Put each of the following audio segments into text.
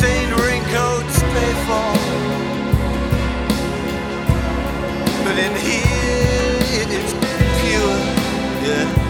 stained raincoats pay for, But in here it's pure, yeah.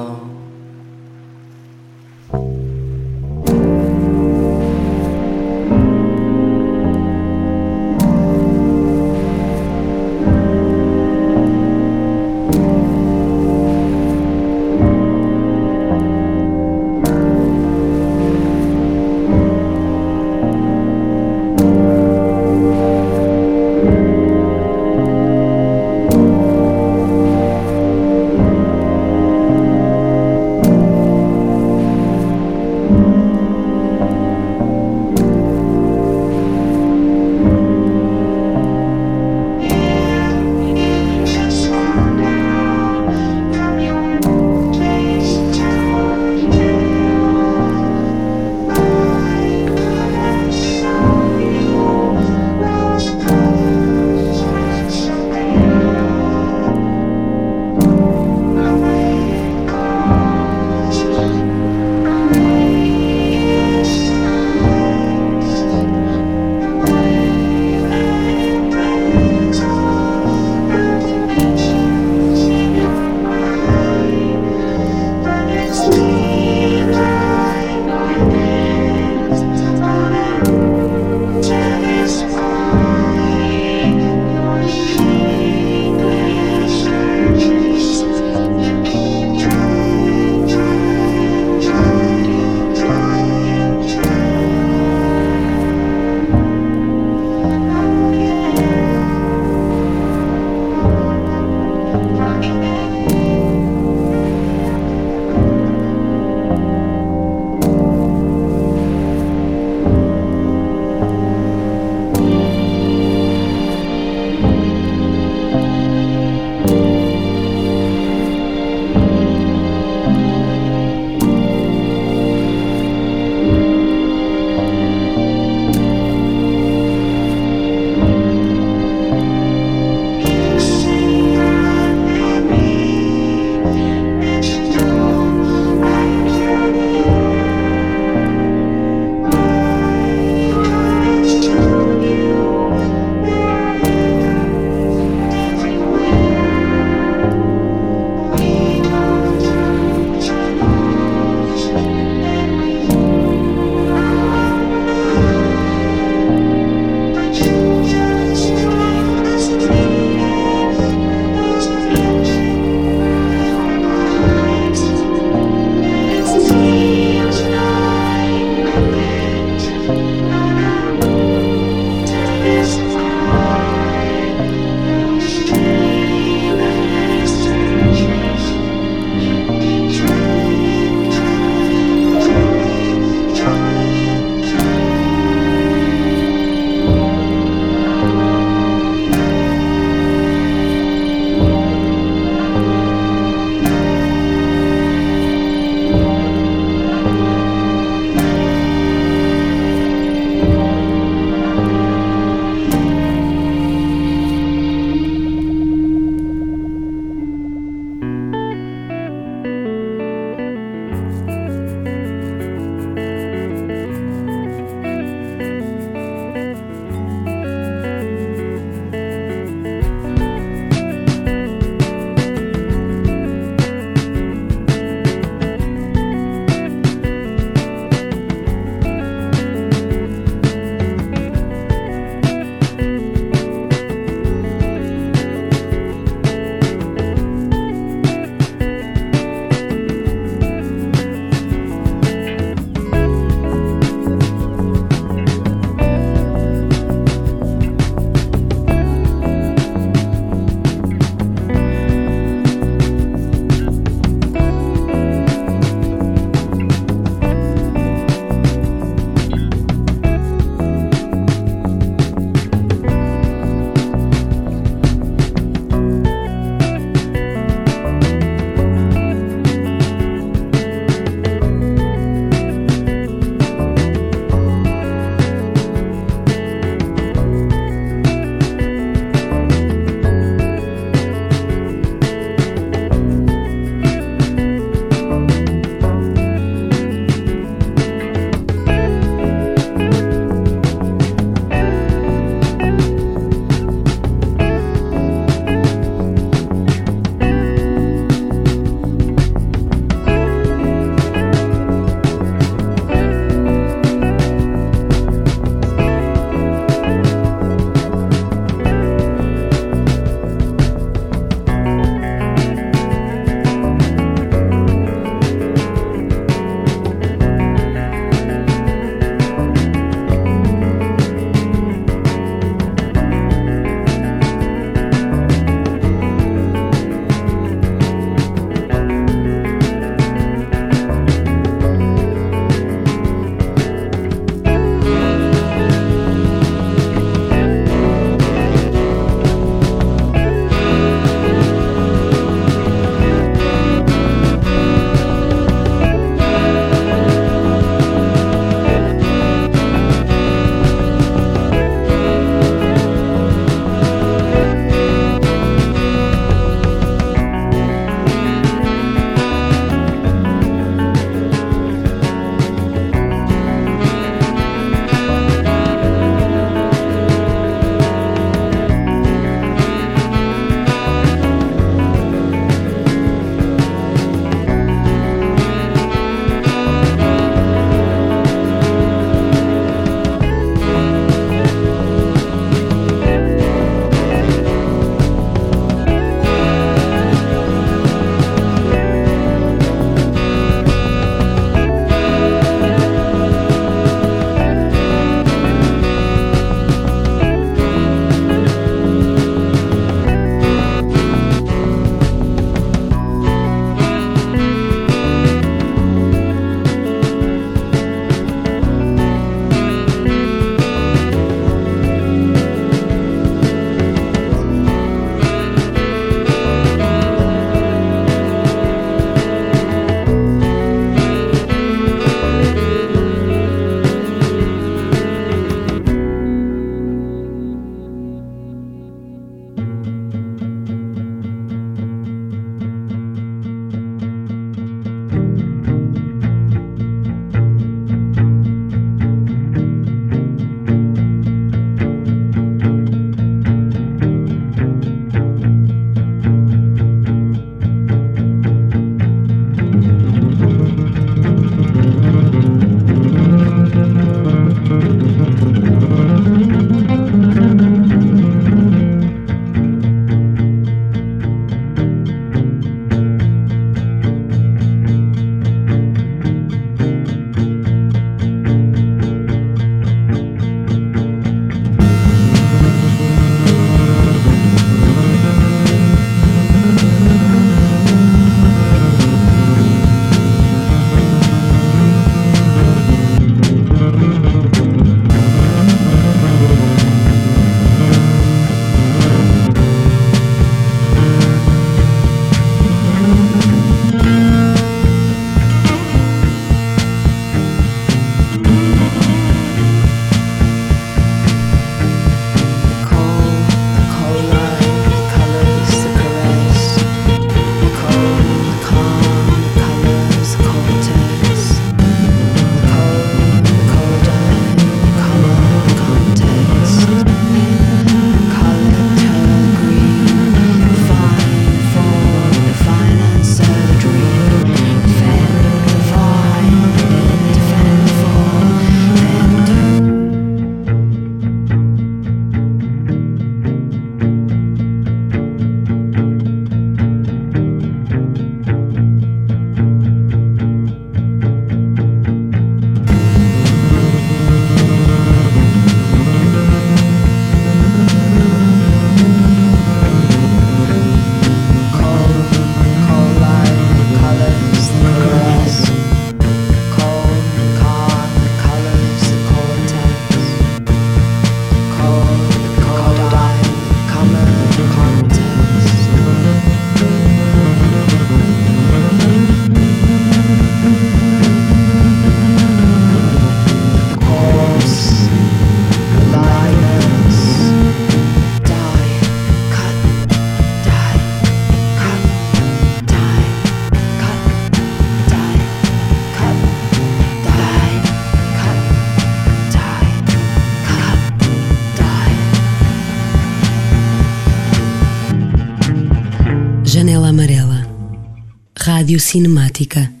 Rádio Cinemática.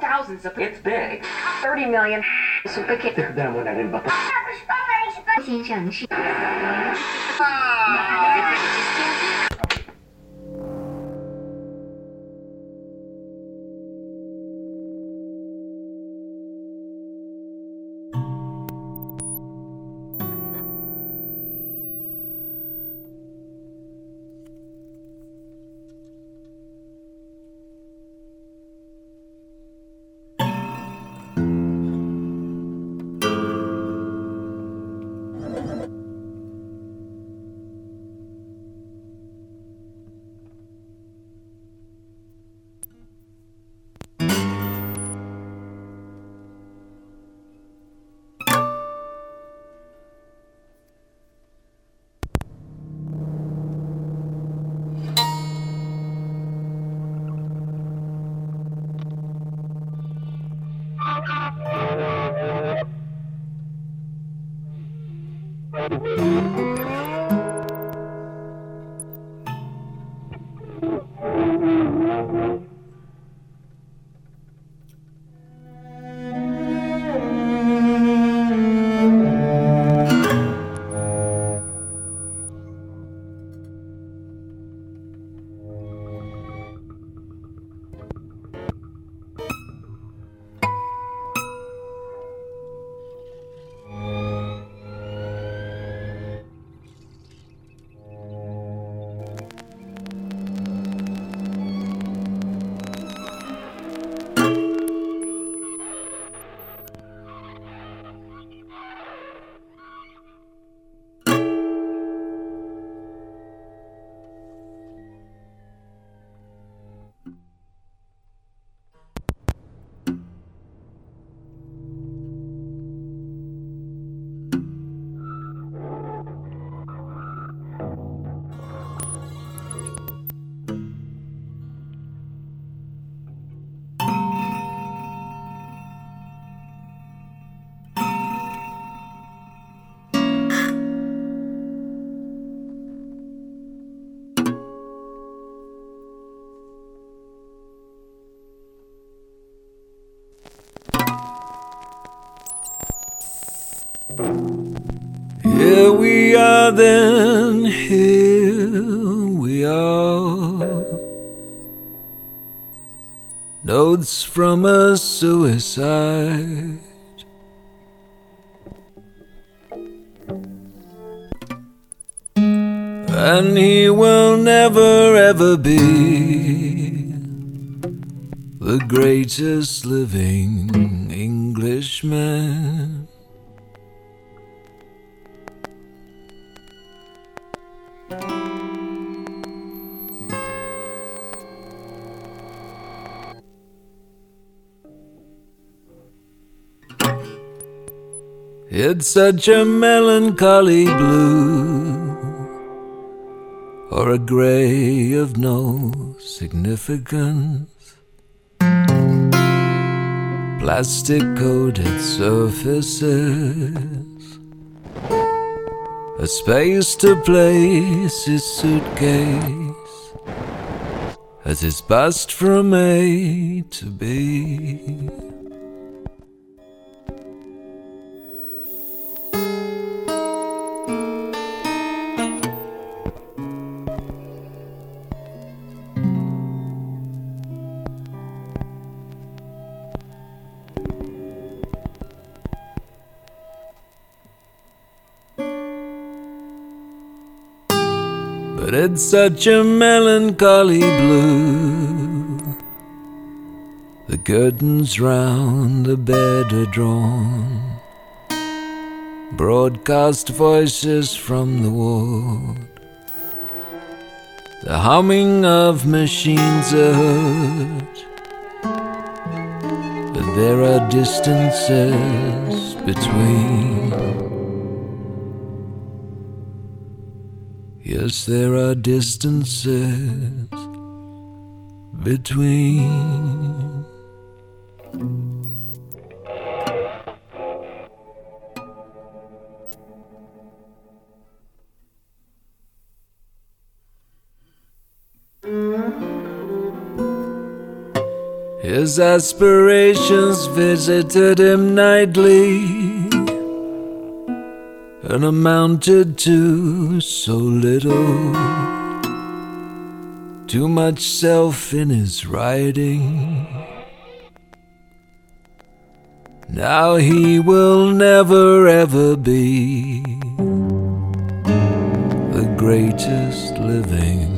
Thousands of it's big. 30 million super kick. 先生是。 Suicide. And he will never ever be the greatest living Englishman. It's such a melancholy blue, or a grey of no significance. Plastic coated surfaces, a space to place his suitcase, as his bust from A to B. such a melancholy blue. The curtains round the bed are drawn. Broadcast voices from the ward. The humming of machines are heard. But there are distances between. Yes, there are distances between. His aspirations visited him nightly and amounted to so little. Too much self in his writing. Now he will never ever be the greatest living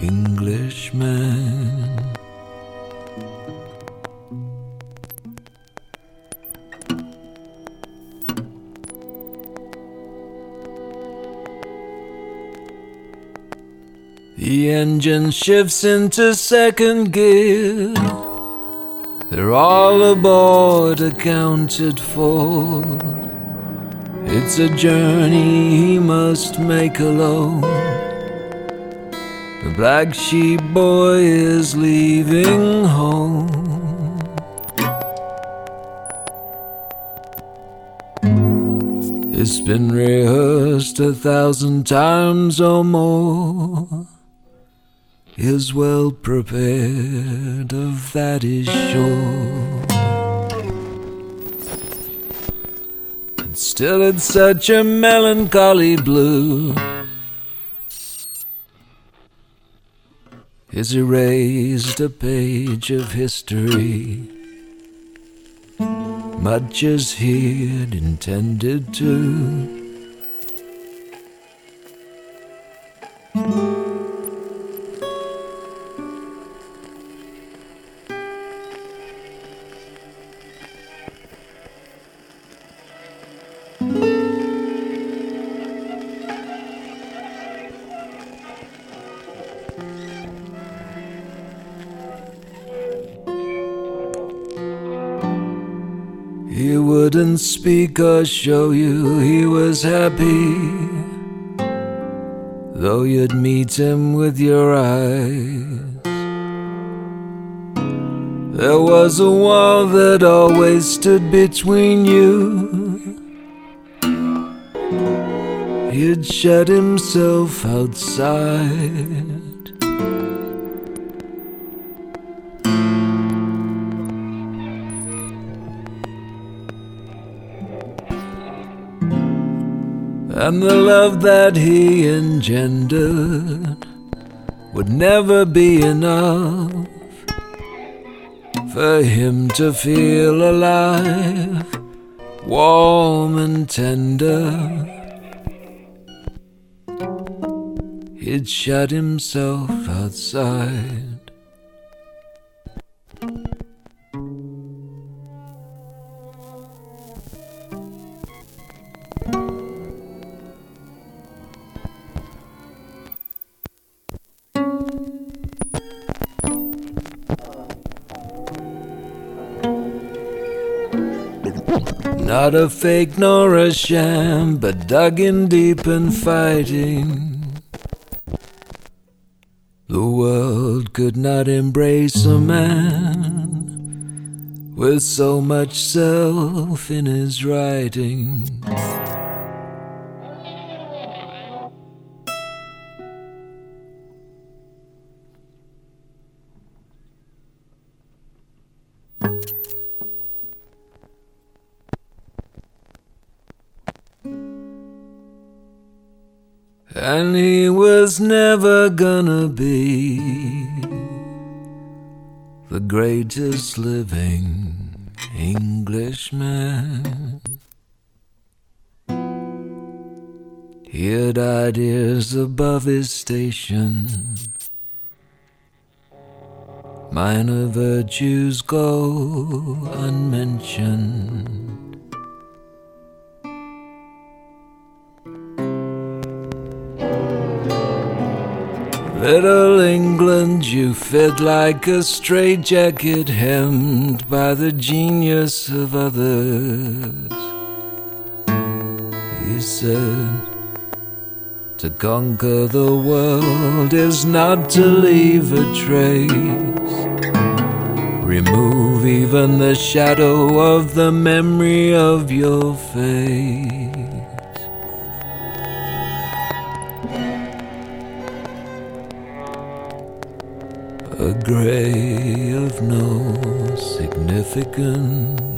Englishman. The engine shifts into second gear. They're all aboard, accounted for. It's a journey he must make alone. The black sheep boy is leaving home. It's been rehearsed a thousand times or more is well prepared, of that is sure. And still in such a melancholy blue. Is erased a page of history, much as he'd intended to. He wouldn't speak or show you he was happy, though you'd meet him with your eyes. There was a wall that always stood between you. He'd shut himself outside. And the love that he engendered would never be enough for him to feel alive, warm and tender. He'd shut himself outside. Not a fake nor a sham, but dug in deep and fighting. The world could not embrace a man with so much self in his writing. And he was never gonna be the greatest living Englishman. He had ideas above his station. Minor virtues go unmentioned. Little England, you fit like a straitjacket hemmed by the genius of others. He said, To conquer the world is not to leave a trace. Remove even the shadow of the memory of your face. A gray of no significance.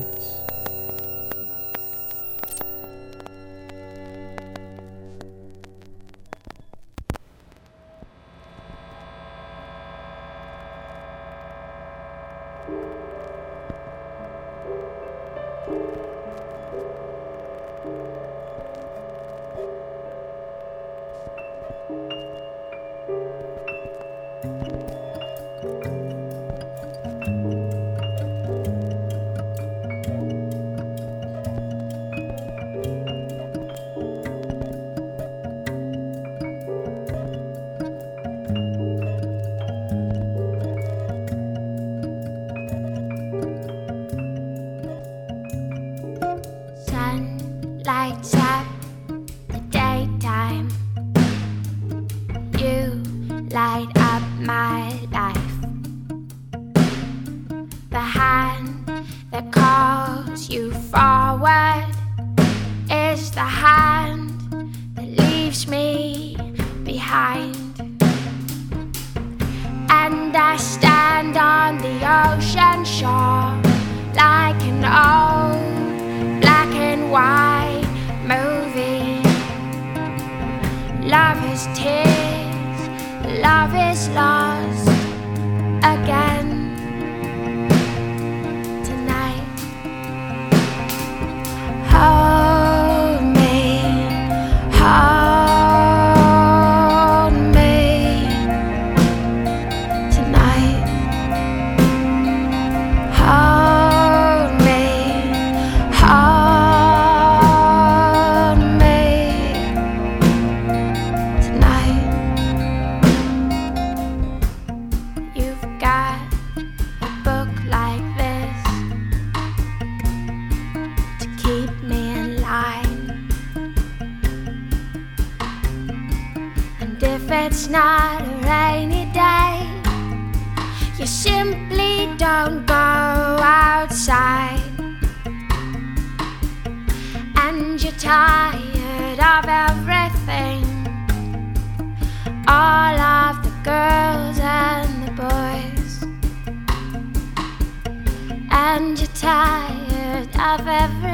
Tired of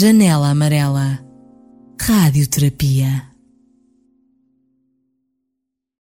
Janela Amarela. Radioterapia.